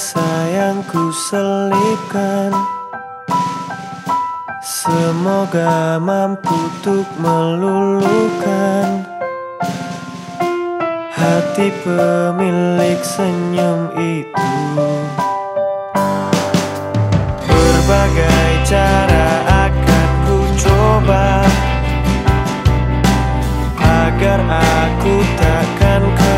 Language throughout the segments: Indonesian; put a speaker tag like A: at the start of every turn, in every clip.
A: Rasa yang selipkan. Semoga mampu untuk meluluhkan. Hati pemilik senyum itu. Berbagai cara akan ku coba. Agar aku takkan kehilangan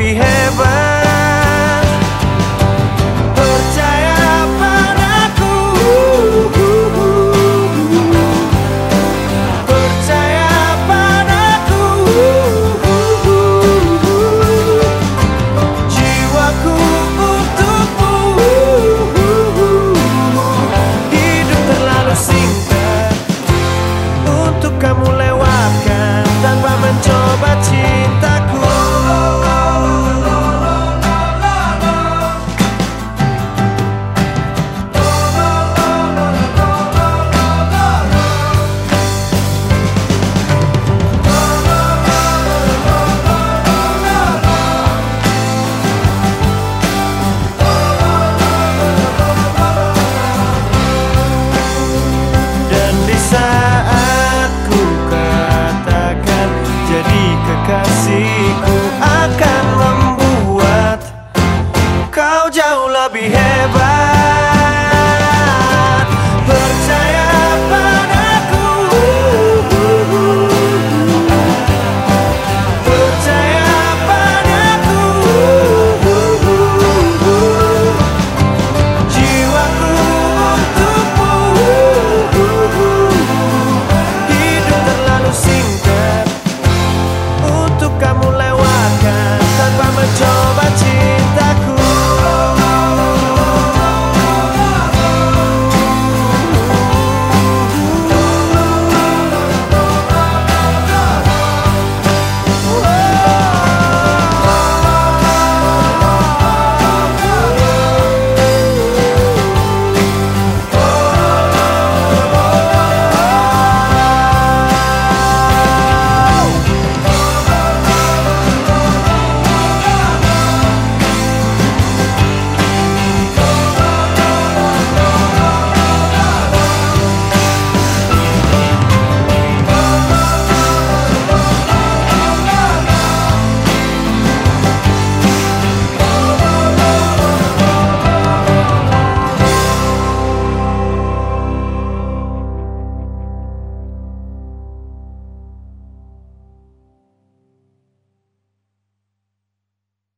A: jauh lebih lebih hebat. Percaya padaku. Percaya padaku. Jiwaku untukmu. Hidup terlalu singkat. Untuk kamu lewatkan Tanpa mencoba cinta.